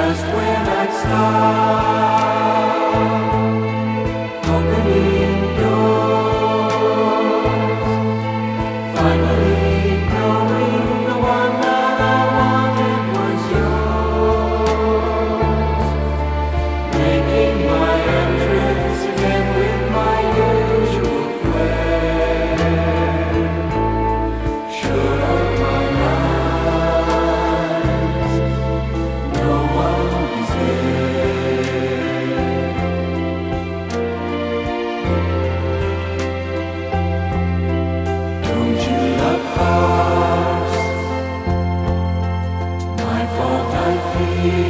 restaurant ہوں